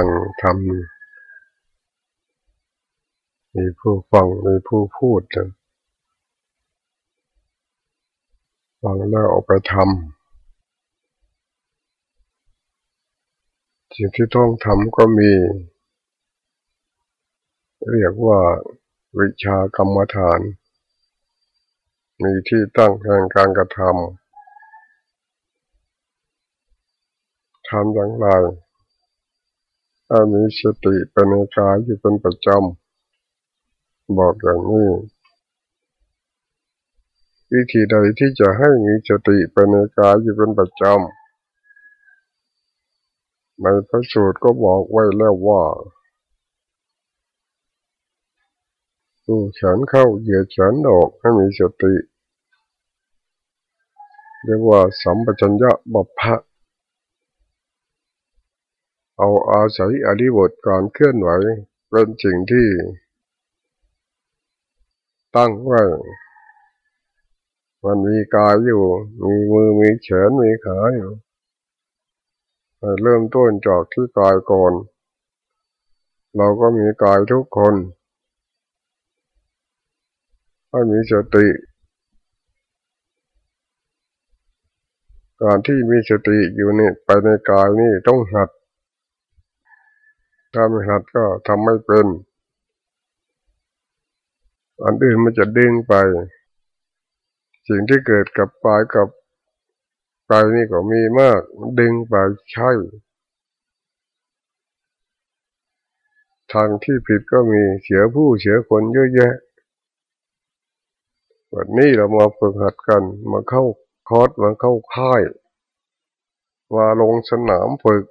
ฟังทำมีผู้ฟังมีผู้พูดฟังแล้วออกไปทำสิ่งที่ต้องทำก็มี เรียกว่าวิชากรรมฐาน มีที่ตั้งแห่งการกระทำทำอย่างไร ถ้ามีสติเป็นในกายอยู่เป็นประจำบอกอย่างนี้วิธีใดที่จะให้มีสติเป็นในกายอยู่เป็นประจำในพระสูตรก็บอกไว้แล้วว่าดูแขนเข้าเหยียดแขนออกให้มีสติ เรียกว่าสัมปชัญญะบัพพะ เอาอาศัยอริบทการเคลื่อนไหวเป็นสิ่งที่ ตั้งไว้ มันมีกายอยู่ มีมือมีแขนมีขาอยู่เริ่มต้นจากที่กายก่อน เราก็มีกายทุกคนให้มีสติ การที่มีสติอยู่นี่ไปในกายนี่ต้องหัด ถ้าไม่หัดก็ทำไม่เป็น อันอื่นมันจะดึงไป สิ่งที่เกิดกับปลายกับปลายนี่ก็มีมากมันดึงไปใช่ ทางที่ผิดก็มีเสียผู้เสียคนเยอะแยะ วันนี้เรามาฝึกหัดกันมาเข้าคอร์สมาเข้าค่าย มาลงสนามฝึก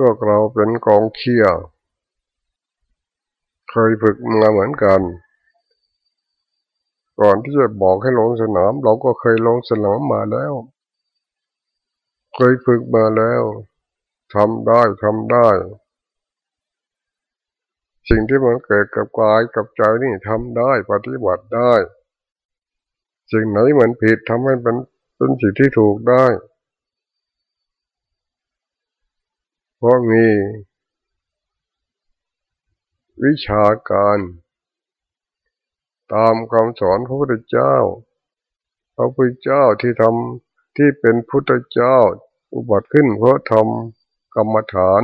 พวกเราเป็นกองเชียร์เคยฝึกมาเหมือนกัน ก่อนที่จะบอกให้ลงสนาม เราก็เคยลงสนามมาแล้ว เคยฝึกมาแล้วทำได้ทำได้ สิ่งที่มันเกิดกับกายกับใจนี่ทำได้ปฏิบัติได้ สิ่งไหนมันผิดทำให้เป็นเป็นสิ่งที่ถูกได้ เพราะมี วิชาการ ตามคำสอนพระพุทธเจ้า พระพุทธเจ้าที่ทำที่เป็นพุทธเจ้า อุบัติขึ้นเพราะทำกรรมฐาน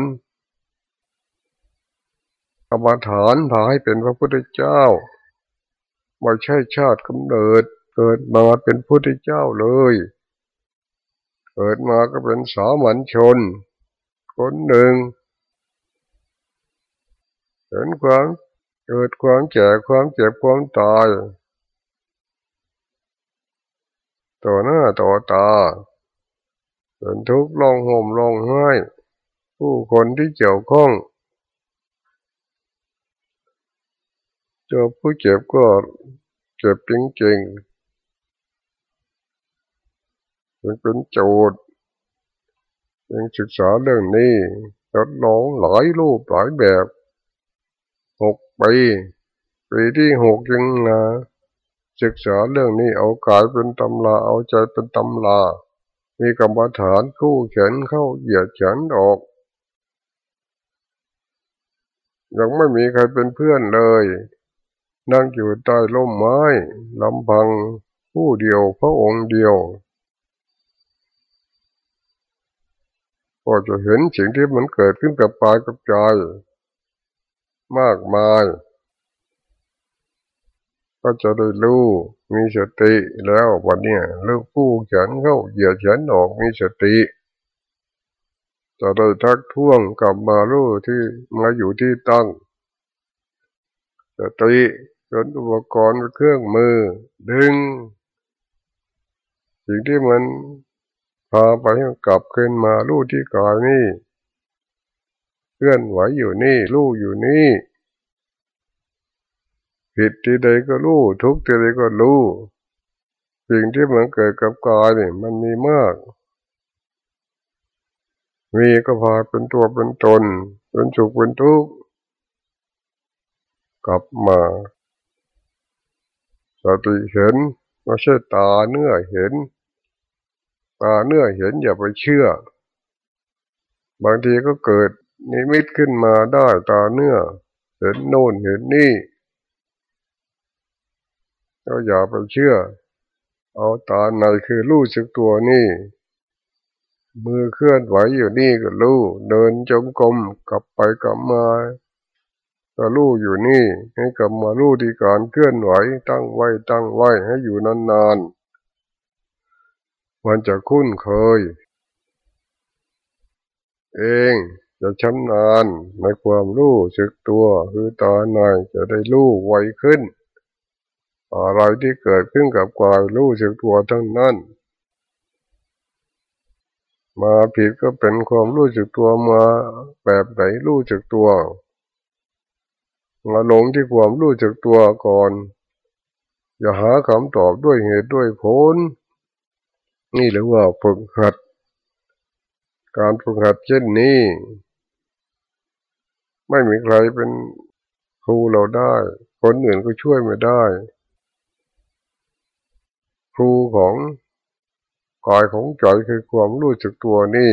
กรรมฐานพาให้เป็นพระพุทธเจ้าไม่ใช่ชาติกำเนิด เกิดมาเป็นพุทธเจ้าเลย เกิดมาก็เป็นสามัญชน คนหนึ่งเห็นความเกิดความแก่ความเจ็บความตายต่อหน้าต่อตาเป็นทุกข์ร้องห่มร้องไห้ ผู้คนที่เกี่ยวข้องเจอผู้เจ็บก็เจ็บจริงๆมันเป็นโจทย์ ยังศึกษาเรื่องนี้ทดลองหลายรูปหลายแบบหกปีปีที่หกยังนะศึกษาเรื่องนี้เอากายเป็นตำลาเอาใจเป็นตำลา มีกรรมฐานคู่เข็นเข้าเหยียดเข็นออกยังไม่มีใครเป็นเพื่อนเลย นั่งอยู่ใต้ร่มไม้ลำพังผู้เดียวพระองค์เดียว ก็จะเห็นสิ่งที่มันเกิดขึ้นกับปายกับใจมากมาย ก็จะได้รู้มีสติแล้ววันนี้เลิกผู้เขียนเข้าเหยียดเขียนออกมีสติ จะได้ทักท้วงกลับมารู้ที่มาอยู่ที่ตั้งสติเป็นอุปกรณ์เครื่องมือ ดึง สิ่งที่มัน พาไปกลับขึ้นมาลู่ที่กายนี่เคลื่อนไหวอยู่นี่ลู่อยู่นี่ผิดที่ใดก็รู้ทุกที่ใดก็รู้สิ่งที่มันเกิดกับกายนี่มันมีมาก มีก็พาเป็นตัวเป็นตนเป็นสุขเป็นทุกข์กลับมาสติเห็นไม่ใช่ตาเนื้อเห็น ตาเนื้อเห็นอย่าไปเชื่อ บางทีก็เกิดนิมิตขึ้นมาได้ตาเนื้อ เห็นโน่นเห็นนี่ ก็อย่าไปเชื่อ เอาตาในคือรู้สึกตัวนี่ มือเคลื่อนไหวอยู่นี่ก็รู้เดินจงกรมกลับไปกลับมาก็รู้อยู่นี่ ให้กลับมารู้ที่การเคลื่อนไหวตั้งไว้ตั้งไว้ให้อยู่นานๆ มันจะคุ้นเคย เองจะชำนาญในความรู้สึกตัวคือตาในจะได้รู้ไวขึ้น อะไรที่เกิดขึ้นกับกายรู้สึกตัวทั้งนั้น มาผิดก็เป็นความรู้สึกตัวมาแบบไหนรู้สึกตัวมาหลงที่ความรู้จักตัวก่อน อย่าหาคำตอบด้วยเหตุด้วยผล นี่เรียกว่าฝึกหัด การฝึกหัดเช่นนี้ ไม่มีใครเป็นครูเราได้ คนอื่นก็ช่วยไม่ได้ ครูของกายของใจคือความรู้จักตัวนี่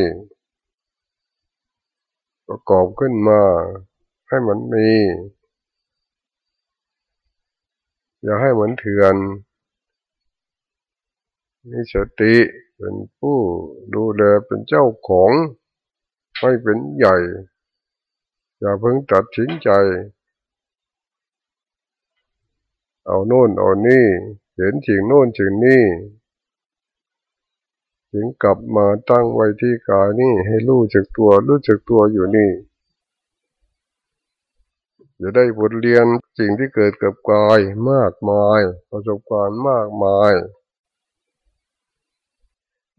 ประกอบขึ้นมา ให้มันมี อย่าให้เหมือนเถื่อน มีสติเป็นผู้ดูแลเป็นเจ้าของ ไม่เป็นใหญ่ อย่าเพิ่งตัดสินใจ เอาโน่นเอานี่ เห็นสิ่งโน่นสิ่งนี้ถึงกลับมาตั้งไว้ที่กายนี่ให้รู้จักตัวรู้จักตัวอยู่นี่จะได้บทเรียนสิ่งที่เกิดกับกายมากมาย ประสบการณ์มากมาย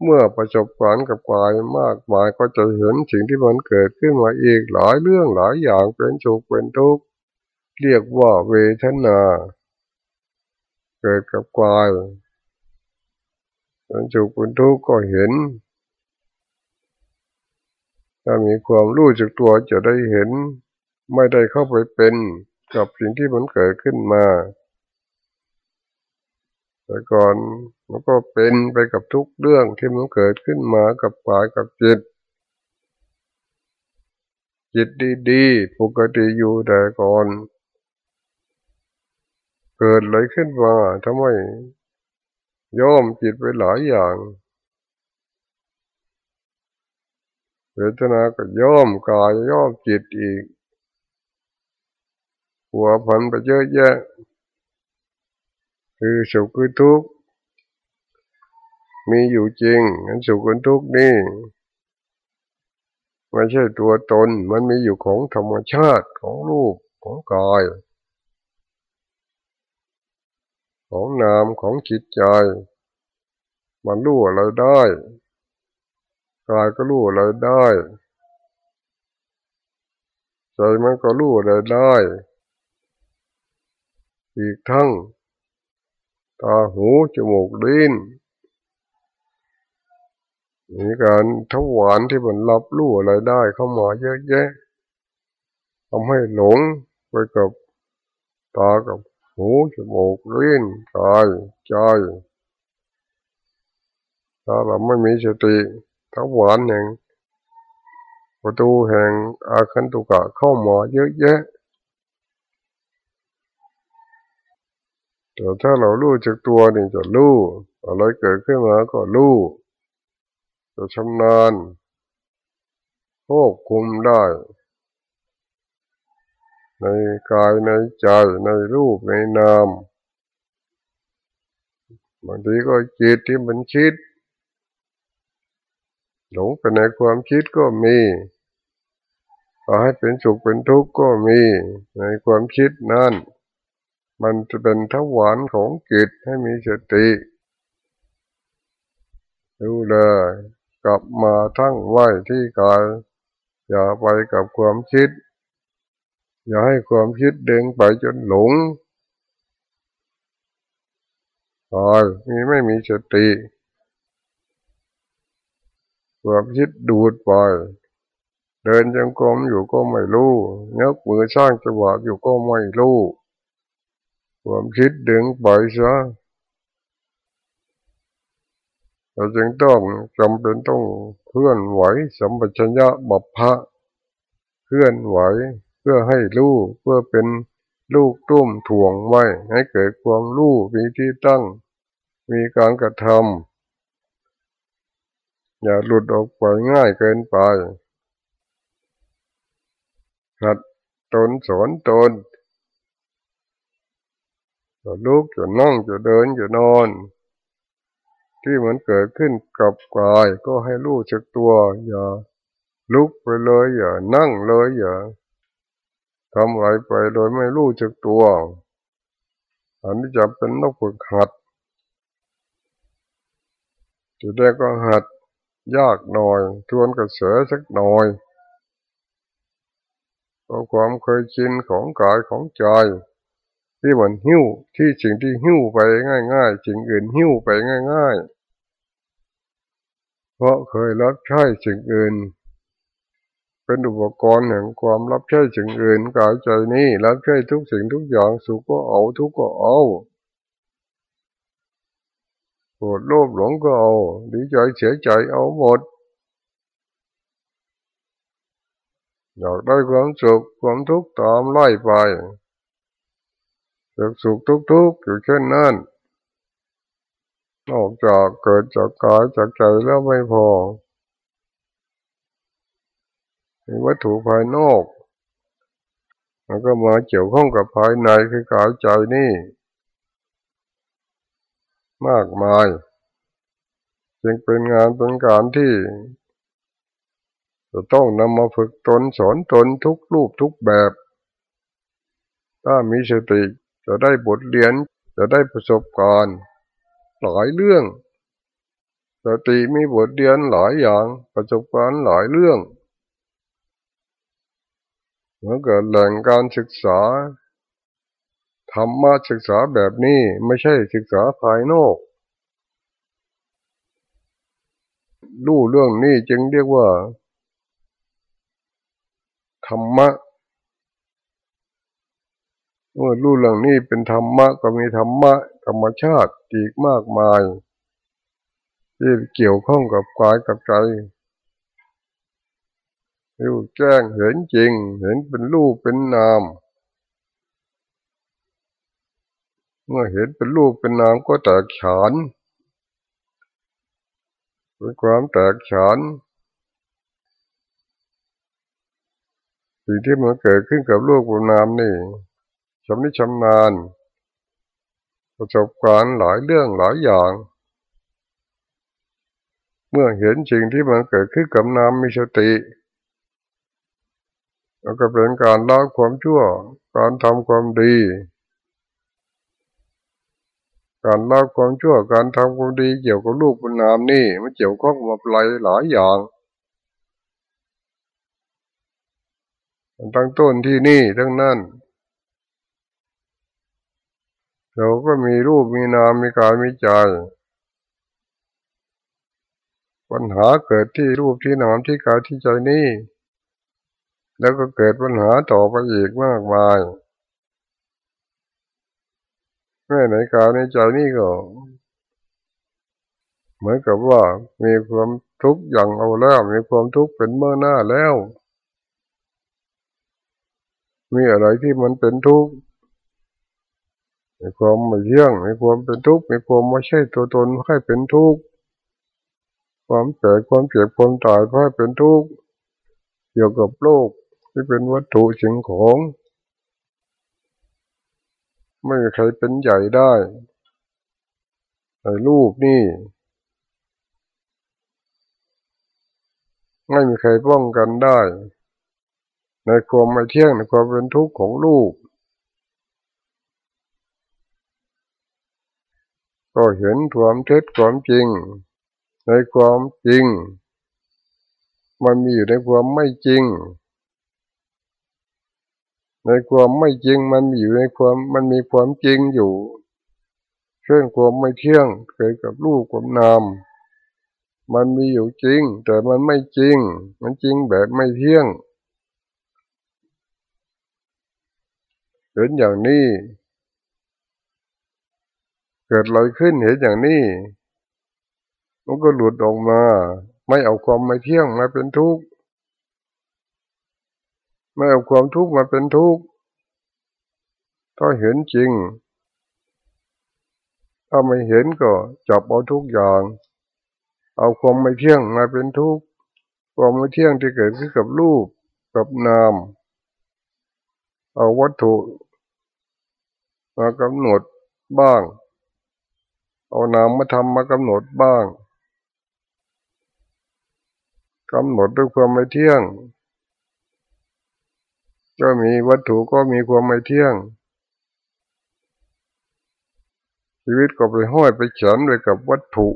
เมื่อประสบการณ์กับกายมากมายก็จะเห็นสิ่งที่มันเกิดขึ้นมาอีกหลายเรื่องหลายอย่างเป็นสุขเป็นทุกข์เรียกว่าเวทนา เกิดกับกายเป็นสุขเป็นทุกข์ก็เห็น ถ้ามีความรู้จักตัวจะได้เห็น ไม่ได้เข้าไปเป็นกับสิ่งที่มันเกิดขึ้นมา แต่ก่อนมันก็เป็นไปกับทุกเรื่องที่มันเกิดขึ้นมากับกายกับจิต จิตดีๆปกติอยู่แต่ก่อน เกิดอะไรขึ้นมาทำไมย่อมจิตไปหลายอย่างเวทนาก็ย่อมกายย่อมจิตอีกหัวพันไปเยอะแยะ คือสุขคือทุกข์มีอยู่จริงงั้นสุขกับทุกข์นี่ไม่ใช่ตัวตนมันมีอยู่ของธรรมชาติของรูปของกาย ของนามของจิตใจ มันรู้อะไรได้กายก็รู้อะไรได้ใจมันก็รู้อะไรได้ อีกทั้ง ตาหูจมูกลิ้นมีการทวารที่มันรับรู้อะไรได้เข้ามาเยอะแยะทำให้หลงไปกับตากับหูจมูกลิ้นกายใจถ้าเราไม่มีสติทวารแห่งประตูแห่งอาคันตุกะเข้ามาเยอะแยะ แต่ถ้าเรารู้จากตัวนี่จะรู้อะไรเกิดขึ้นมาก็รู้จะชำนาญควบคุมได้ ในกายในใจในรูปในนามบางทีก็จิตที่มันคิด หลงไปในความคิดก็มีพอให้เป็นสุขเป็นทุกข์ก็มีในความคิดนั่น มันจะเป็นทวารของจิตให้มีสติดูเลยกลับมาทั้งไหวที่กาย อย่าไปกับความคิด อย่าให้ความคิดเด้งไปจนหลงกายมีไม่มีสติ ความคิดดูดไปเดินจงกรมอยู่ก็ไม่รู้ยกมือสร้างจังหวะอยู่ก็ไม่รู้ ความคิดดึงปล่อยซะเราจึงต้องจำเป็นต้องเคลื่อนไหวสัมปชัญญะบัพพะเคลื่อนไหวเพื่อให้รู้เพื่อเป็นลูกตุ้มถ่วงไว้ ให้เกิดความรู้มีที่ตั้ง มีการกระทำอย่าหลุดออกไปง่ายเกินไปหัดตนสอนตน จะลุกจะนั่งจะเดินจะนอน ที่มันเกิดขึ้นกับกายก็ให้รู้จักตัว อย่าลุกไปเลยอย่านั่งเลยอย่าทำอะไรไปโดยไม่รู้จักตัว อันนี้จะเป็นนกฝึกหัดจุดแรกก็หัดยากหน่อย ทวนกระเสือสักหน่อยเพราะความเคยชินของกายของใจ ที่มันหิ้วที่สิ่งที่หิ้วไปง่ายๆสิ่งอื่นหิ้วไปง่ายๆ เพราะเคยรับใช้สิ่งอื่น เป็นอุปกรณ์แห่งความรับใช้สิ่งอื่นกายใจนี้รับใช้ทุกสิ่งทุกอย่างสุขก็เอาทุกข์ก็เอาโกรธโลภหลงก็เอาดีใจเสียใจเอาหมดอยากได้ความสุขความทุกข์ตามไล่ไป สุขสุขทุกทุกอยู่เช่นนั้นนอกจากเกิดจากกายจากใจแล้วไม่พอมีวัตถุภายนอกมันก็มาเกี่ยวข้องกับภายในคือกายใจนี่ มากมาย จึงเป็นงานเป็นการที่จะต้องนำมาฝึกตนสอนตนทุกรูปทุกแบบ ถ้ามีสติ จะได้บทเรียนจะได้ประสบการณ์หลายเรื่องสติมีบทเรียนหลายอย่างประสบการณ์หลายเรื่องเมือนกับแหล่งการศึกษาธรรมะศึกษาแบบนี้ไม่ใช่ศึกษาภายนอกรู้เรื่องนี้จึงเรียกว่าธรรมะ เมื่อรู้เรื่องนี้เป็นธรรมะก็มีธรรมะธรรมชาติอีกมากมาย ที่เกี่ยวข้องกับกายกับใจรู้แจ้งเห็นจริง เห็นเป็นรูปเป็นนาม เมื่อเห็นเป็นรูปเป็นนามก็แตกฉานเป็นความแตกฉานสิ่งที่มันเกิดขึ้นกับลูกบุญนามนี่ ชำนิชำนาญ ประสบการณ์หลายเรื่องหลายอย่าง เมื่อเห็นสิ่งที่มันเกิดขึ้นกับนามมีสติแล้วก็เป็นการละความชั่ว การทำความดี การละความชั่ว การทำความดีเกี่ยวกับลูกบุญนามนี่มันเกี่ยวข้องกับหลายหลายอย่างตั้งต้นที่นี่ทั้งนั้น เราก็มีรูปมีนามมีกายมีใจปัญหาเกิดที่รูปที่นามที่กายที่ใจนี่แล้วก็เกิดปัญหาต่อไปอีกมากมายแม่ในกายในใจนี่ก็ เหมือนกับว่ามีความทุกข์อย่างเอาแล้วมีความทุกข์เป็นเมื่อหน้าแล้ว มีอะไรที่มันเป็นทุกข์ มีความไม่เที่ยงมีความเป็นทุกข์มีความไม่ใช่ตัวตนให้เป็นทุกข์ความแก่ความเจ็บความตายให้เป็นทุกข์เกี่ยวกับโลกที่เป็นวัตถุสิ่งของ ไม่มีใครเป็นใหญ่ได้ในรูปนี่ไม่มีใครป้องกันได้ ในความไม่เที่ยงในความเป็นทุกข์ของลูก ก็เห็นความเท็จความจริง ในความจริง มันมีอยู่ในความไม่จริง ในความไม่จริงมันมีอยู่ในความมันมีความจริงอยู่ เช่นความไม่เที่ยงเกิดกับลูกกับนาม มันมีอยู่จริง แต่มันไม่จริง มันจริงแบบไม่เที่ยงเห็นอย่างนี้ เกิดอะไรขึ้นเห็นอย่างนี้มันก็หลุดออกมา ไม่เอาความไม่เที่ยงมาเป็นทุกข์ไม่เอาความทุกข์มาเป็นทุกข์ถ้าเห็นจริง ถ้าไม่เห็นก็จับเอาทุกอย่าง เอาความไม่เที่ยงมาเป็นทุกข์ความไม่เที่ยงที่เกิดขึ้นกับรูปกับนาม เอาวัตถุมากำหนดบ้าง เอานามมาทำมากำหนดบ้างกำหนดด้วยความไม่เที่ยง ก็มีวัตถุก็มีความไม่เที่ยง ชีวิตก็ไปห้อยไปเฉนไปกับวัตถุ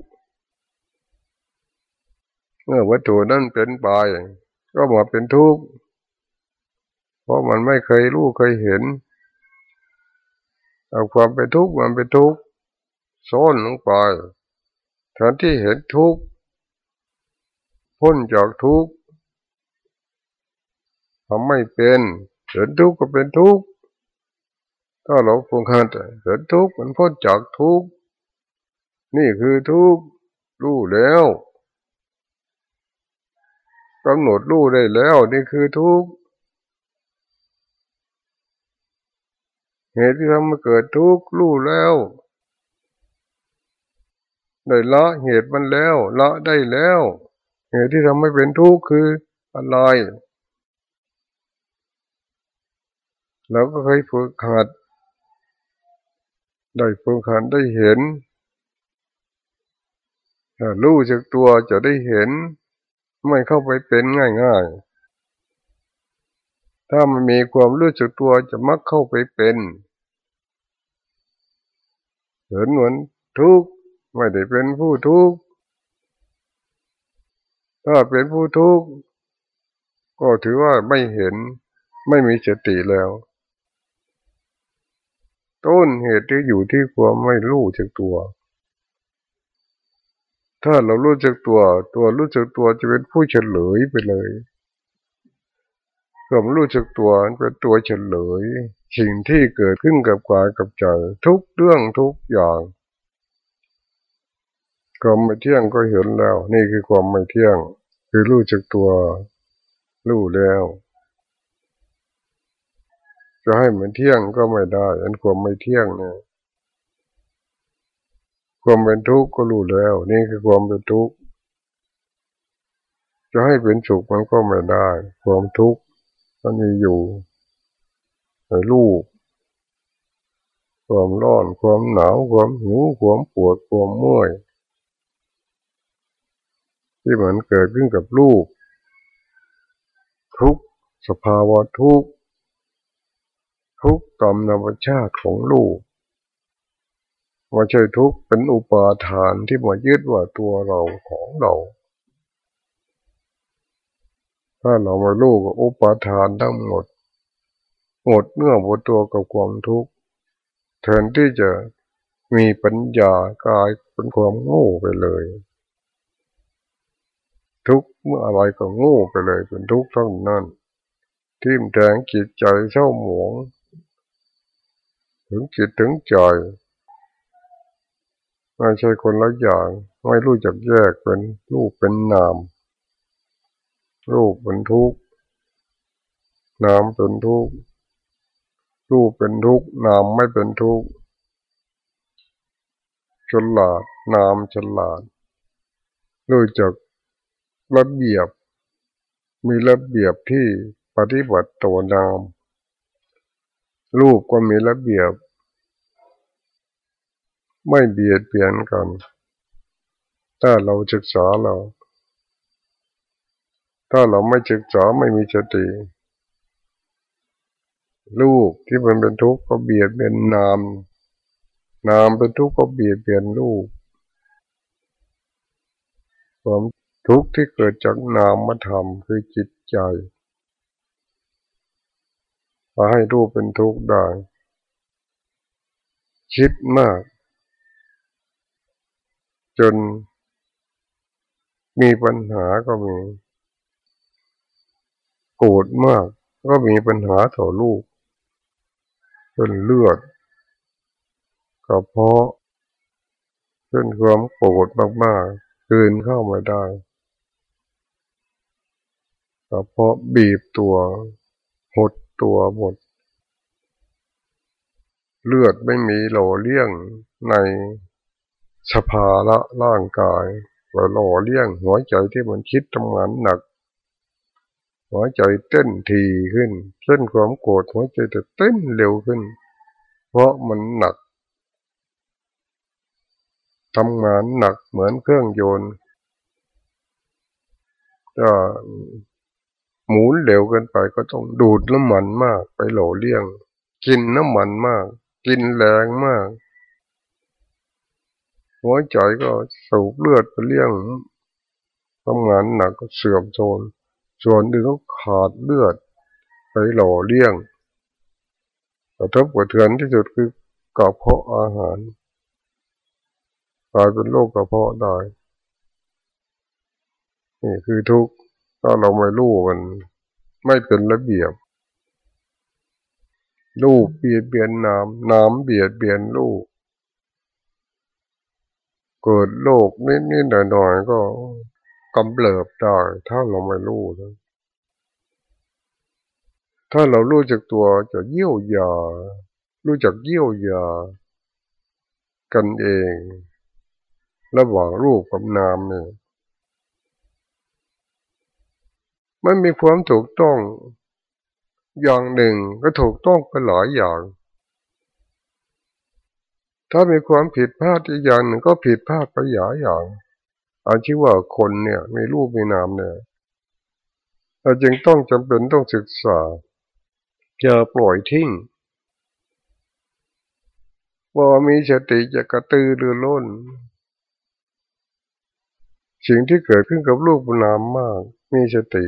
เมื่อวัตถุนั่นเป็นไปก็มาเป็นทุกข์เพราะมันไม่เคยรู้เคยเห็นเอาความเป็นทุกข์มันเป็นทุกข์ ซ่อนลงไปแทนที่เห็นทุกข์พ้นจากทุกข์ทำไม่เป็นเห็นทุกข์ก็เป็นทุกข์ถ้าเราฟังคันเห็นทุกข์มันพ้นจากทุกข์นี่คือทุกข์รู้แล้วกำหนดรู้ได้แล้ว นี่คือทุกข์เหตุที่ทำให้เกิดทุกข์รู้แล้ว ได้ละเหตุมันแล้ว ละได้แล้ว เหตุที่ทำให้เป็นทุกข์คืออะไรเราก็เคยฝึกหัดได้ฝึกหัดได้เห็นรู้จากตัวจะได้เห็น ไม่เข้าไปเป็นง่ายๆ ถ้ามันมีความรู้จักตัวจะมักเข้าไปเป็นเห็นเหมือนทุกข์ ไม่ได้เป็นผู้ทุกข์ถ้าเป็นผู้ทุกข์ก็ถือว่าไม่เห็นไม่มีสติแล้ว ต้นเหตุที่อยู่ที่ความไม่รู้จักตัว ถ้าเรารู้จักตัว ตัวรู้จักตัวจะเป็นผู้เฉลยไปเลยความรู้จักตัวเป็นตัวเฉลย สิ่งที่เกิดขึ้นกับกายกับใจทุกเรื่องทุกอย่าง ความไม่เที่ยงก็เห็นแล้ว นี่คือความไม่เที่ยง คือรู้จักตัวรู้แล้ว จะให้มันเที่ยงก็ไม่ได้ อันความไม่เที่ยงเนี่ยความเป็นทุกข์ก็รู้แล้ว นี่คือความเป็นทุกข์จะให้เป็นสุขมันก็ไม่ได้ ความทุกข์มันมีอยู่ในรูปความร้อน ความหนาว ความหิว ความปวด ความเมื่อย ที่เหมือนเกิดขึ้นกับลูก ทุกสภาวะทุกทุกตามธรรมชาติของลูกว่าใช่ทุกเป็นอุปาทานที่มายึดว่าตัวเราของเรา ถ้าเรามาลูกอุปาทานทั้งหมด หมดเนื้อหมดตัวกับความทุกข์แทนที่จะมีปัญญากายเป็นความโง่ไปเลย ทุกเมื่ออะไรก็งูไปเลยเป็นทุกข์ทั้งนั้นทิ่มแทงจิตใจเศร้าหมอง ถึงจิตถึงใจไม่ใช่คนละอย่างไม่รู้จักแยกเป็นรูปเป็นนาม รูปเป็นทุกข์นามเป็นทุกข์รูปเป็นทุกข์นามไม่เป็นทุกข์ฉลาดนามฉลาดรู้จัก ระเบียบ มีระเบียบที่ปฏิบัติตัวนาม รูปก็มีระเบียบ ไม่เบียดเบียนกัน ถ้าเราศึกษาเรา ถ้าเราไม่ศึกษาไม่มีสติรูปที่มันเป็นทุกข์ก็เบียดเบียนนาม นามเป็นทุกข์ก็เบียดเบียนรูปความ ทุกข์ที่เกิดจากนามธรรมคือจิตใจมาให้รูปเป็นทุกข์ได้ คิดมาก จนมีปัญหาก็มี โกรธมากก็มีปัญหาต่อลูก จนเลือดกระเพาะเป็นความโกรธมากๆคืนเข้ามาได้ ก็เพราะบีบตัว หดตัวหมด เลือดไม่มีหล่อเลี้ยงในสภาละร่างกายว่าหล่อเลี้ยงหัวใจที่มันคิดทำงานหนัก หัวใจเต้นทีขึ้นเส้นความโกรธหัวใจจะเต้นเร็วขึ้น เพราะมันหนักทำงานหนักเหมือนเครื่องโยนก็ หมุนเร็วเกินไปก็ต้องดูดน้ำมันมากไปหล่อเลี้ยง กินน้ำมันมาก กินแรงมาก หัวใจก็สูบเลือดไปเลี้ยงทำงานหนักก็เสื่อมโทรมส่วนอื่นก็ขาดเลือด ไปหล่อเลี้ยงแต่ทบกระเทือนที่สุดคือกระเพาะอาหารกลายเป็นโรคกระเพาะได้ นี่คือทุกข์ ถ้าเราไม่รู้มันไม่เป็นระเบียบลูกเบียดเบียนน้ำน้ำเบียดเบียนลูกเกิดโรคนิดๆหน่อยๆก็กำเริบได้ถ้าเราไม่รู้นะถ้าเรารู้จักตัวจะเยี่ยวยา รู้จักเยี่ยวยา กันเอง ระหว่างรูปกับนามเนี่ย มันมีความถูกต้อง อย่างหนึ่งก็ถูกต้องไปหลายอย่าง ถ้ามีความผิดพลาดอีกอย่างหนึ่งก็ผิดพลาดไปหลายอย่างอาชีว่าคนเนี่ยมีรูปมีนามเนี่ยเราจึงต้องจำเป็นต้องศึกษาอย่าปล่อยทิ้งว่ามีสติจะกระตือรือร้นสิ่งที่เกิดขึ้นกับลูกนามมาก มีสติ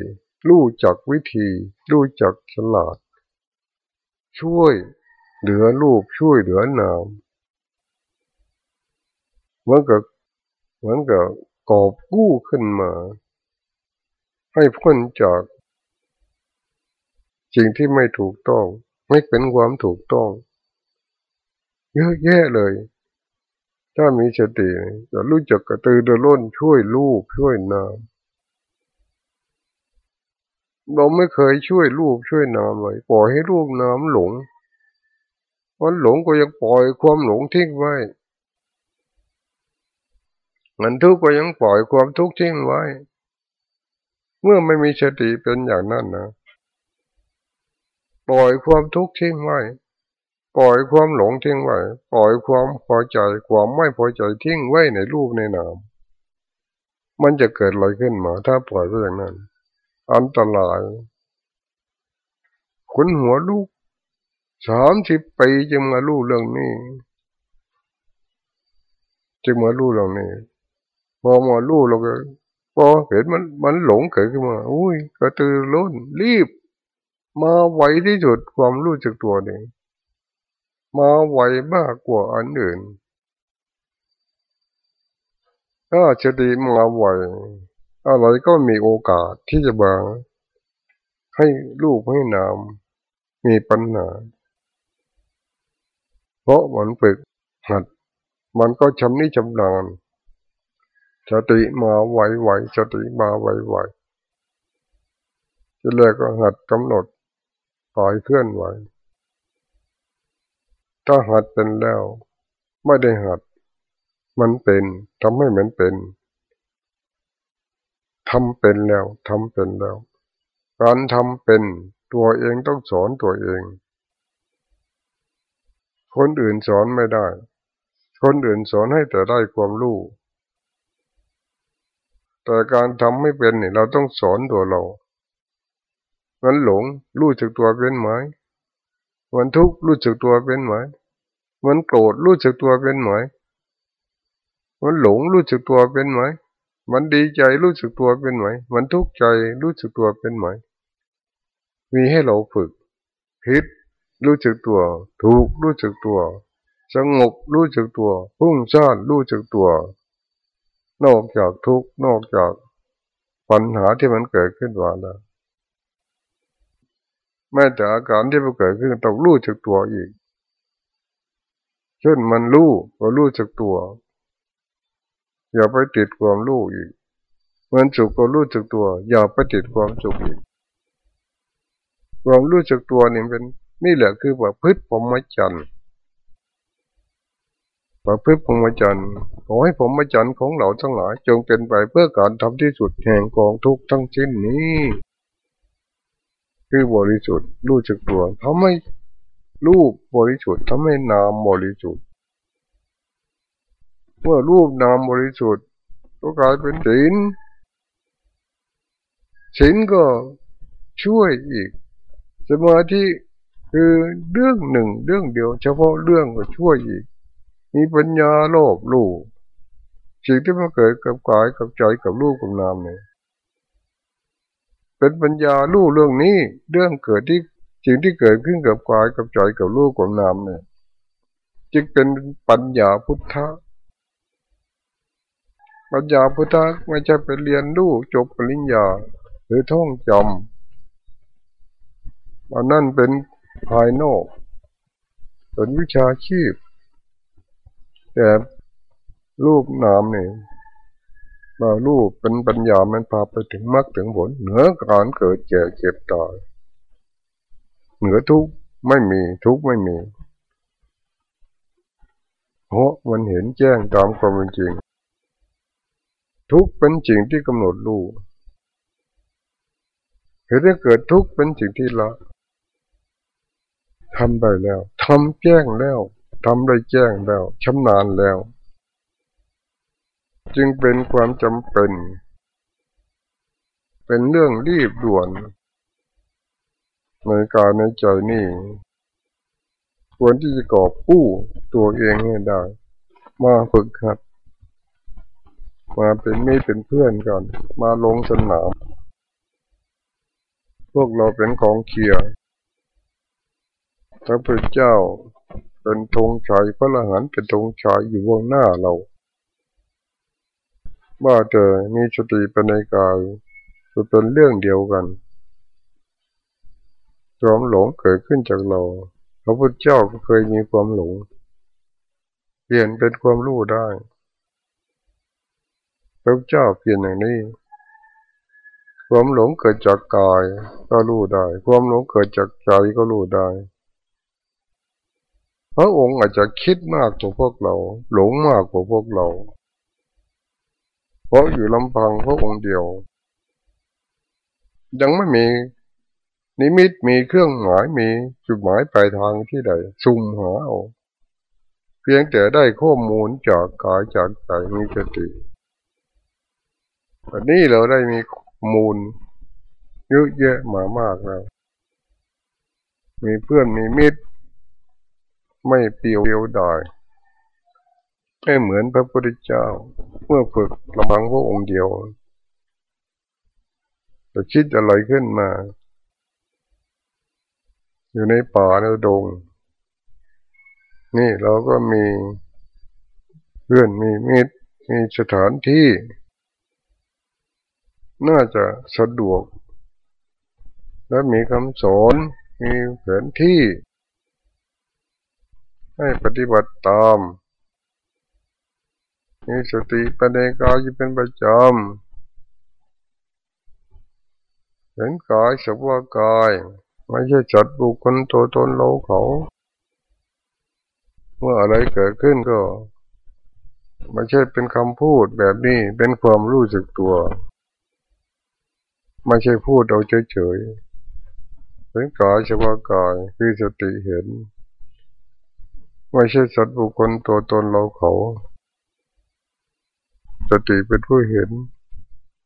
รู้จักวิธี รู้จักฉลาด ช่วยเหลือลูกช่วยเหลือนามเหมือนกับเหมือนกับกอบกู้ขึ้นมา ให้พ้นจากสิ่งที่ไม่ถูกต้อง ไม่เป็นความถูกต้อง เยอะแยะเลย ถ้ามีสติจะรู้จักกระตือรือร้นช่วยลูกช่วยนาม เราไม่เคยช่วยลูกช่วยนามเลยปล่อยให้ลูกน้ำหลงวันหลงก็ยังปล่อยความหลงทิ้งไว้เงินทุกข์ก็ยังปล่อยความทุกข์ทิ้งไว้ เมื่อไม่มีสติเป็นอย่างนั้นนะปล่อยความทุกข์ทิ้งไว้ ปล่อยความหลงทิ้งไว้ ปล่อยความพอใจความไม่พอใจทิ้งไว้ในรูปในนาม มันจะเกิดอะไรขึ้นมา ถ้าปล่อยไว้อย่างนั้น อันตรายขุนหัวลูกสามสิบปีจึงมาลูกเรื่องนี้จึงมาลูกเรื่องนี้พอมาลูกเราก็พอเห็นมันมันหลงเกิดขึ้นมา อุ้ยกระตือร้นรีบ มาไวที่สุดความรู้จักตัวเองมาไวมากกว่าอันอื่นถ้าจะดีมาไว อะไรก็มีโอกาสที่จะมาให้ลูกให้นามมีปัญหา เพราะมันฝึกหัด มันก็ชำนิชำนาญสติมาไหวๆสติมาไหวๆทีแรกก็หัดกำหนดปล่อยเคลื่อนไหว ถ้าหัดเป็นแล้ว ไม่ได้หัด มันเป็นทำให้มันเป็น ทำเป็นแล้วทำเป็นแล้ว การทำเป็นตัวเองต้องสอนตัวเอง คนอื่นสอนไม่ได้ คนอื่นสอนให้แต่ได้ความรู้ แต่การทำไม่เป็นเนี่ยเราต้องสอนตัวเรา มันหลงรู้จักตัวเป็นไหมมันทุกข์รู้จักตัวเป็นไหมมันโกรธรู้จักตัวเป็นไหมมันหลงรู้จักตัวเป็นไหม มันดีใจรู้สึกตัวเป็นไหม มันทุกข์ใจรู้สึกตัวเป็นไหม มีให้เราฝึกผิดรู้จักตัว ถูกรู้จักตัว สงบรู้จักตัวพุ่งซ่านรู้จักตัว นอกจากทุกข์นอกจากปัญหาที่มันเกิดขึ้นว่าแล้วแม้แต่อาการที่มันเกิดขึ้นต้องรู้จักตัวอีกเช่นมันรู้ก็รู้จักตัว อย่าไปติดความรู้อีกเหมือนสุขก็รู้จักตัว อย่าไปติดความสุขอีกความรู้จักตัวนี่เป็นนี่แหละคือว่าพืชผมมจันทร์ประพฤติพรหมจรรย์ขอให้ผมมจันทร์ของเราทั้งหลายจงเป็นไปเพื่อการทำที่สุดแห่งกองทุกทั้งชิ้นนี้ คือบริสุทธิ์รู้จักตัวทำให้รูปบริสุทธิ์ทำให้นามบริสุทธิ์ เมื่อรูปนามบริสุทธิ์ก็กลายเป็นศีลศีลก็ช่วยอีก สมาธิคือเรื่องหนึ่งเรื่องเดียว เฉพาะเรื่องก็ช่วยอีก มีปัญญาโลภรู้สิ่งที่มันเกิดกับกายกับใจกับรูปกับนามเนี่ยเป็นปัญญาลู่เรื่องนี้เรื่องเกิดที่สิ่งที่เกิดขึ้นกับกายกับใจกับรูปกับนามเนี่ยจึงเป็นปัญญาพุทธะ ปัญญาพุทธะไม่ใช่ไปเรียนรู้จบปริญญา หรือท่องจำอันนั่นเป็นภายนอกเป็นวิชาชีพ แต่รูปนามนี่มารูปเป็นปัญญามันพาไปถึงมรรคถึงผล เหนือการเกิดแก่เจ็บตายเหนือทุกไม่มีทุกไม่มีเพราะมันเห็นแจ้งตามความเป็นจริง ทุกเป็นสิ่งที่กำหนดรู้เห็นได้เกิดทุกเป็นสิ่งที่ละทำไปแล้วทำแจ้งแล้วทำได้แจ้งแล้วชำนาญแล้ว จึงเป็นความจำเป็น เป็นเรื่องรีบด่วน ในการในใจนี่ควรที่จะกอบกู้ตัวเองให้ได้ มาฝึกหัด มาเป็นไม่เป็นเพื่อนกัน มาลงสนาม พวกเราเป็นของเคียร์พระพุทธเจ้าเป็นธงชัยพระละหันเป็นธงชัยอยู่วงหน้าเราว่าเจอมีสติปัญญากายจะเป็นเรื่องเดียวกันความหลงเกิดขึ้นจากเรา พระพุทธเจ้าก็เคยมีความหลง เปลี่ยนเป็นความรู้ได้ พระเจ้าเปลี่ยนอย่างนี้ ความหลงเกิดจากกายก็รู้ได้ ความหลงเกิดจากใจก็รู้ได้ พระองค์อาจจะคิดมากกว่าพวกเรา หลงมากกว่าพวกเรา เพราะอยู่ลำพังพระองค์เดียว ยังไม่มีนิมิตมีเครื่องหมายมีจุดหมายปลายทางที่ใดซุ่มหาเอาเพียงแต่ได้ข้อมูลจากกายจากใจมีสติ วันนี้เราได้มีมูลเยอะแยะมามากแล้ว มีเพื่อนมีมิตร ไม่เปียวเดียวดายไม่เหมือนพระพุทธเจ้า เมื่อฝึกลำพังพระองค์เดียวจะคิดอะไรขึ้นมา อยู่ในป่าในดง นี่เราก็มีเพื่อนมีมิตร มีสถานที่ น่าจะสะดวก และมีคำสอนมีแผนที่ ให้ปฏิบัติตาม มีสติปัญญากายเป็นประจำเห็นกายสักว่ากาย ไม่ใช่จัดบุคคลตัวตนเราเขา เมื่ออะไรเกิดขึ้นก็ไม่ใช่เป็นคำพูดแบบนี้เป็นความรู้สึกตัว ไม่ใช่พูดเอาเฉยๆเป็นกายเฉพาะกายคือสติเห็น ไม่ใช่สัตว์บุคคลตัวตนเราเขา สติเป็นผู้เห็น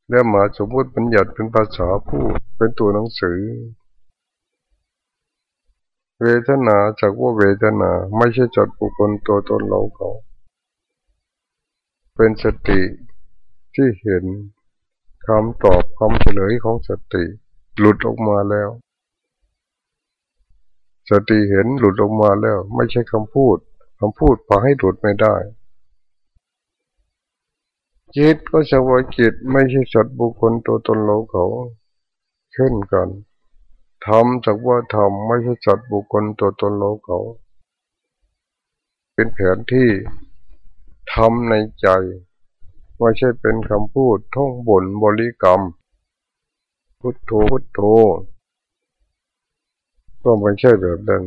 แล้วมาสมมติบัญญัติเป็นภาษาพูดเป็นตัวหนังสือ เวทนาจากว่าเวทนา ไม่ใช่จัดบุคคลตัวตนเราเขา เป็นสติที่เห็น คำตอบคำเฉลยของสติ หลุดออกมาแล้ว สติเห็นหลุดออกมาแล้ว ไม่ใช่คำพูดคำพูดพาให้หลุดไม่ได้จิตก็จะว่าจิตไม่ใช่สัตว์บุคคลตัวตนเราเขาเช่นกันทำจากว่าทำไม่ใช่จัดบุคคลตัวตนเราเขา เป็นแผนที่ทำในใจ ไม่ใช่เป็นคำพูดท่องบนบริกรรม พุทโธพุทโธก็ไม่ใช่แบบนั้น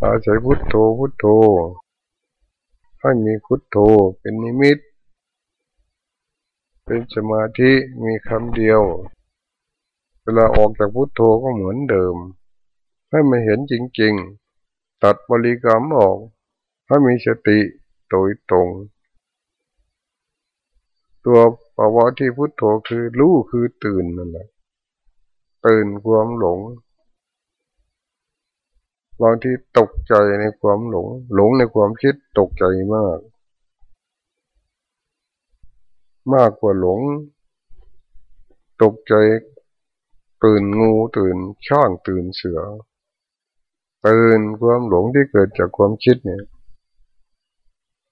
อาศัยพุทโธพุทโธให้มีพุทโธเป็นนิมิต เป็นสมาธิมีคำเดียว เวลาออกจากพุทโธก็เหมือนเดิม ให้มันเห็นจริง ๆ ตัดบริกรรมออก ให้มีสติโดยตรง ตัวภาวะที่พุทโธคือรู้คือตื่นนั่นแหละตื่นความหลงบางที่ตกใจในความหลง หลงในความคิดตกใจมาก มากกว่าหลง ตกใจตื่นงูตื่นช่างตื่นเสือ ตื่นความหลงที่เกิดจากความคิดเนี่ย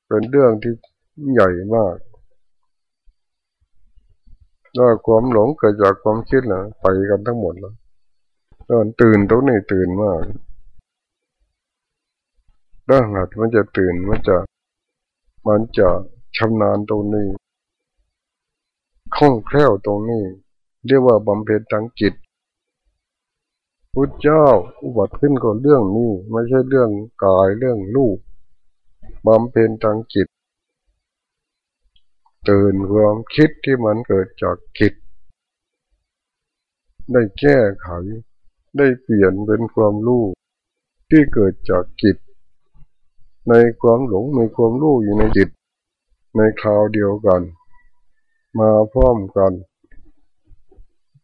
เป็นเรื่องที่ใหญ่มาก ถ้าความหลงเกิดจากความคิดนะไปกันทั้งหมดแล้วตอนตื่นตรงนี้ตื่นมากถ้าหัดมันจะตื่นมันจะ มันจะชำนาญตรงนี้คล่องแคล่วตรงนี้ เรียกว่าบำเพ็ญทางจิตพุทธเจ้าอุบัติขึ้นก็เรื่องนี้ ไม่ใช่เรื่องกายเรื่องลูกบำเพ็ญทางจิต ตื่นความคิดที่มันเกิดจากจิตได้แก้ไข ได้เปลี่ยนเป็นความรู้ที่เกิดจากจิต ในความหลงมีความรู้อยู่ในจิต ในคราวเดียวกัน มาพร้อมกัน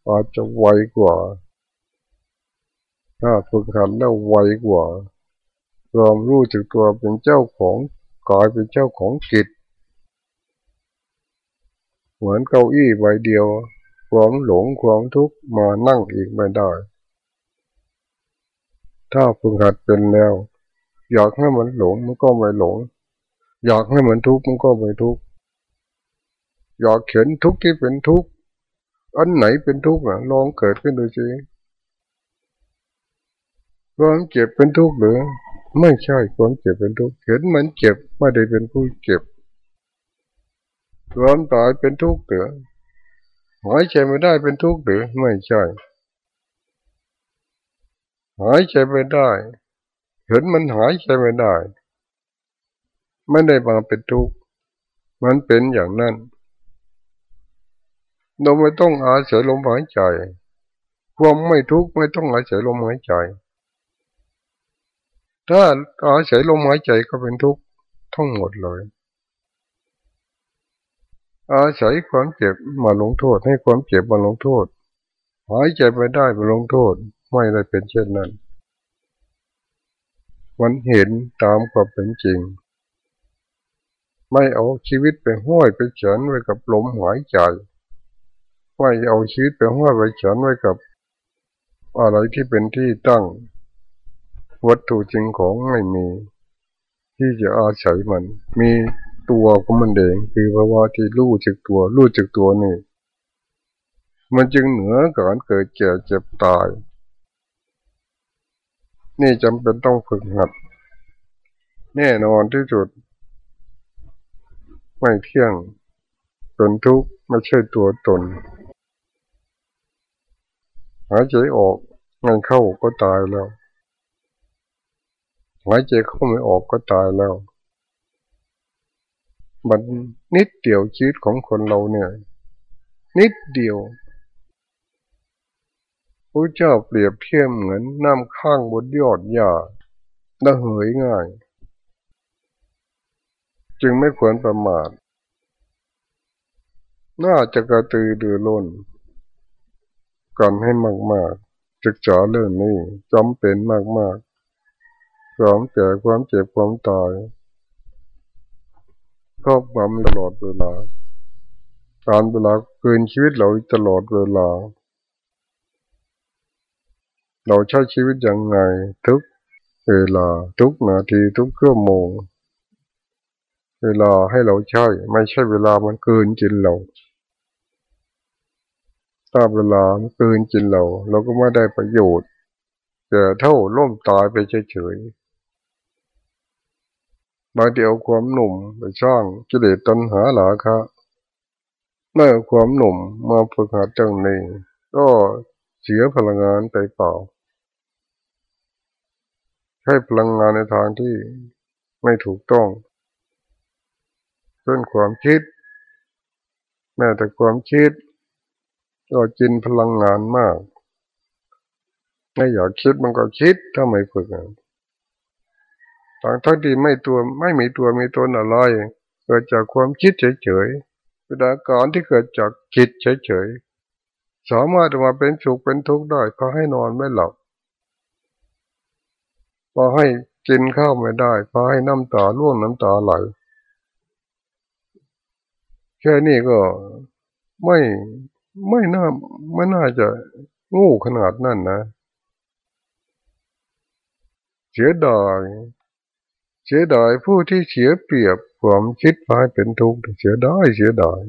อาจจะไวกว่า ถ้าฝึกหัดแล้วไวกว่าความรู้จึกตัวเป็นเจ้าของกายเป็นเจ้าของจิต เหมือนเก้าอี้ใบเดียว ความหลงความทุกข์มานั่งอีกไม่ได้ ถ้าฝึกหัดเป็นแล้ว อยากให้มันหลงมันก็ไม่หลง อยากให้มันทุกข์มันก็ไม่ทุกข์อยากเห็นทุกข์ที่เป็นทุกข์อันไหนเป็นทุกข์อะลองเกิดขึ้นดูสิความเจ็บเป็นทุกข์หรือ ไม่ใช่ความเจ็บเป็นทุกข์เห็นมันเจ็บไม่ได้เป็นผู้เจ็บ ความตายเป็นทุกข์หรือหายใจไม่ได้เป็นทุกข์หรือไม่ใช่หายใจไม่ได้ เห็นมันหายใจไม่ได้ ไม่ได้มาเป็นทุกข์มันเป็นอย่างนั้นเราไม่ต้องอาศัยลมหายใจความไม่ทุกข์ไม่ต้องอาศัยลมหายใจ ถ้าอาศัยลมหายใจก็เป็นทุกข์ทั้งหมดเลย อาศัยความเจ็บมาลงโทษ ให้ความเจ็บมาลงโทษ หายใจไม่ได้มาลงโทษ ไม่ได้เป็นเช่นนั้น มันเห็นตามความเป็นจริง ไม่เอาชีวิตไปห้อยไปเฉินไว้กับลมหายใจ ไม่เอาชีวิตไปห้อยไปเฉินไว้กับ อะไรที่เป็นที่ตั้ง วัตถุจริงของไม่มี ที่จะอาศัยมันมี ตัวของมันเองคือภาวะที่รู้จักตัวรู้จักตัวนี่ มันจึงเหนือการเกิดเจ็บเจ็บตาย นี่จำเป็นต้องฝึกหัด แน่นอนที่สุด ไม่เที่ยงเป็นทุกข์ไม่ใช่ตัวตนหายใจออกงานเข้าก็ตายแล้วหายใจเข้าไม่ออกก็ตายแล้ว มันนิดเดียวชีวิตของคนเราเนี่ย นิดเดียวพระเจ้าเปรียบเทียบเหมือนน้ำข้างบนยอดหญ้าระเหยง่าย จึงไม่ควรประมาท น่าจะกระตือรือร้นกันให้มากๆศึกษาเรื่องนี้จำเป็นมากๆความแก่ความเจ็บความตาย ครอบงำตลอดเวลา การเวลาเกินชีวิตเราตลอดเวลา เราใช้ชีวิตยังไงทุกเวลาทุกนาทีทุกชั่วโมง เวลาให้เราใช้ ไม่ใช่เวลามันเกินจินเราถ้าเวลามันเกินจินเรา เราก็ไม่ได้ประโยชน์แต่เท่าล่มตายไปเฉยๆ บางทีเอาความหนุ่มไปสร้างกิเลสตัณหาหลาคะเมื่อความหนุ่มมาฝึกหัดจังนี้ก็เสียพลังงานไปเปล่า ใช้พลังงานในทางที่ไม่ถูกต้องเช่นความคิด แม้แต่ความคิด ก็กินพลังงานมาก ไม่อยากคิดมันก็คิดถ้าไม่ฝึกทา งทั้งที่ไม่ตัวไม่มีตัวมีตนอะไรเกิดจากความคิดเฉยๆเป็นอาการที่เกิดจากคิดเฉยๆสามารถมาเป็นสุขเป็นทุกข์ได้พอให้นอนไม่หลับพอให้กินข้าวไม่ได้พอให้น้ำตาล่วงน้ำตาไหลแค่นี้ก็ไม่ไม่น่าไม่น่าจะงูขนาดนั้นนะเสียดาย เสียดายผู้ที่เสียเปรียบความคิดพายเป็นทุกข์เสียดายเสียดาย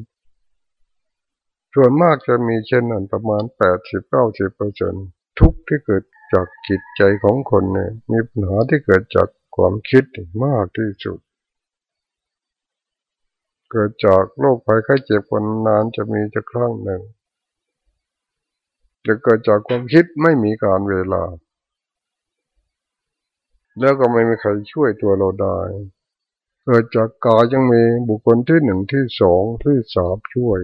ส่วนมากจะมีเช่นนั้นประมาณแปดสิบเก้าสิบเปอร์เซ็นทุกที่เกิดจากจิตใจของคนเนี่ยมีปัญหาที่เกิดจากความคิดมากที่สุด เกิดจากโรคภัยไข้เจ็บคนนานจะมีจะครั้งหนึ่งจะเกิดจากความคิดไม่มีการเวลา แล้วก็ไม่มีใครช่วยตัวเราได้เกิดจากกายยังมีบุคคลที่หนึ่งที่สองที่สามช่วย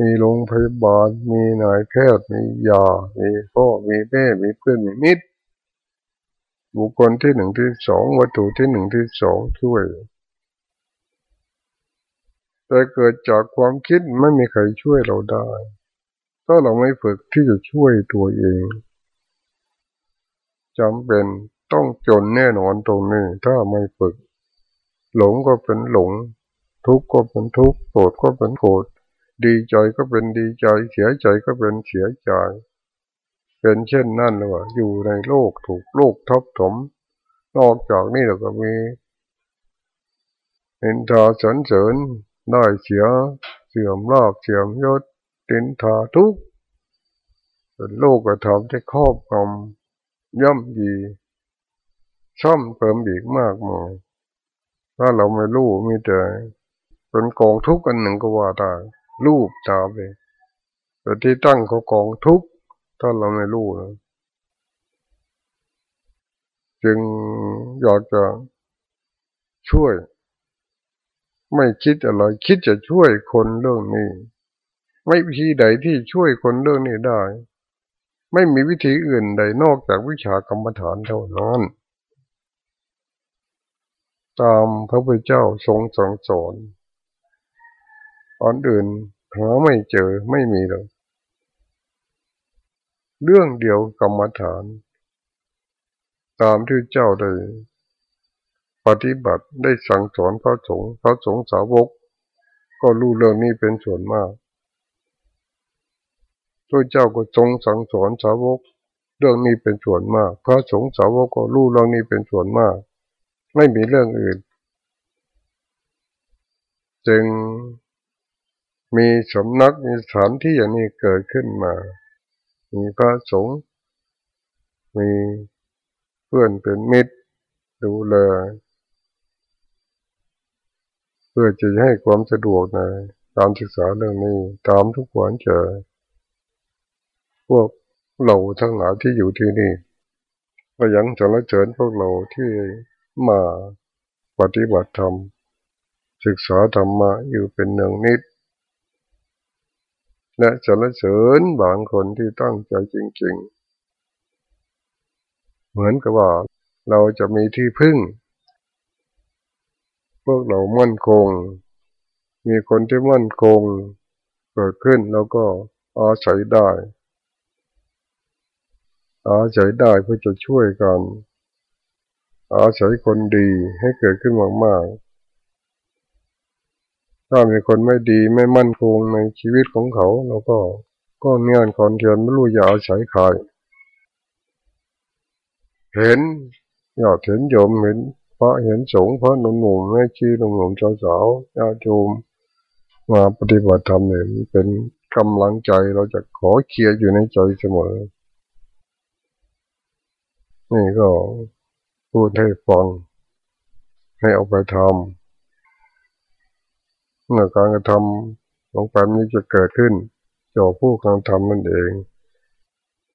มีโรงพยาบาลมีนายแพทย์มียา มีพ่อมีแม่มีเพื่อนมีมิตร บุคคลที่หนึ่งที่สองวัตถุที่หนึ่งที่สองช่วย แต่เกิดจากความคิดไม่มีใครช่วยเราได้ถ้าเราไม่ฝึกที่จะช่วยตัวเองจำเป็น ต้องจนแน่นอนตรงนี้ ถ้าไม่ฝึก หลงก็เป็นหลง ทุกข์ก็เป็นทุกข์โกรธก็เป็นโกรธดีใจก็เป็นดีใจ เสียใจก็เป็นเสียใจ เป็นเช่นนั่นเลยว่าอยู่ในโลกถูกโลกทับถม นอกจากนี้เราก็มีเห็นทาสันเสริญได้เสียเสื่อมลาบเสื่อมยศตินทาทุกเป็นโลกกระทำที่ครอบงำย่ำยี ซ่อมเติมอีกมากมายถ้าเราไม่รู้มีแต่เป็นกองทุกข์อันหนึ่งก็ว่าได้รูปตาไปแต่ที่ตั้งเขากองทุกข์ถ้าเราไม่รู้นะจึงอยากจะช่วย ไม่คิดอะไรคิดจะช่วยคนเรื่องนี้ ไม่วิธีใดที่ช่วยคนเรื่องนี้ได้ ไม่มีวิธีอื่นใดนอกจากวิชากรรมฐานเท่านั้น ตามพระพุทธเจ้าทรงสั่งสอนอันอื่นหาไม่เจอไม่มีเลยเรื่องเดียวกรรมฐาน ตามที่เจ้าได้ปฏิบัติได้สั่งสอนพระสงฆ์พระสงฆ์สาวก ก็รู้เรื่องนี้เป็นส่วนมากพระเจ้าก็ทรงสั่งสอนสาวก เรื่องนี้เป็นส่วนมาก พระสงฆ์สาวกก็รู้เรื่องนี้เป็นส่วนมาก ไม่มีเรื่องอื่น จึงมีสำนักมีสถานที่อย่างนี้เกิดขึ้นมา มีพระสงฆ์มีเพื่อนเป็นมิตรดูแลเพื่อจะให้ความสะดวกในการศึกษาเรื่องนี้ตามทุกวันเจอพวกเราทั้งหลายที่อยู่ที่นี่ก็ยังจะละเจิญพวกเราที่ มาปฏิบัติธรรม ศึกษาธรรมะอยู่เป็นหนึ่งนิด และสรรเสริญบางคนที่ตั้งใจจริง ๆ เหมือนกับว่าเราจะมีที่พึ่ง พวกเรามั่นคง มีคนที่มั่นคง เกิดขึ้นแล้วก็อาศัยได้อาศัยได้เพื่อจะช่วยกัน อาศัยคนดีให้เกิดขึ้นมากๆถ้ามีคนไม่ดีไม่มั่นคงในชีวิตของเขาเราก็ก็เงียนคอนเทียนไม่รู้อย่าอาศัยใครเห็นอยากเห็นโยมเห็นพระเห็นสงฆ์พระหนุ่มๆแม่ชีหนุ่มๆสาวๆญาติโยมมาปฏิบัติธรรมเนี่ยเป็นกำลังใจเราจะขอเคลียร์อยู่ในใจเสมอนี่ก็ พูดให้ฟัง ให้เอาไปทำเมื่อการกระทำของแปมนี้จะเกิดขึ้นจ้าผู้การทำมันเอง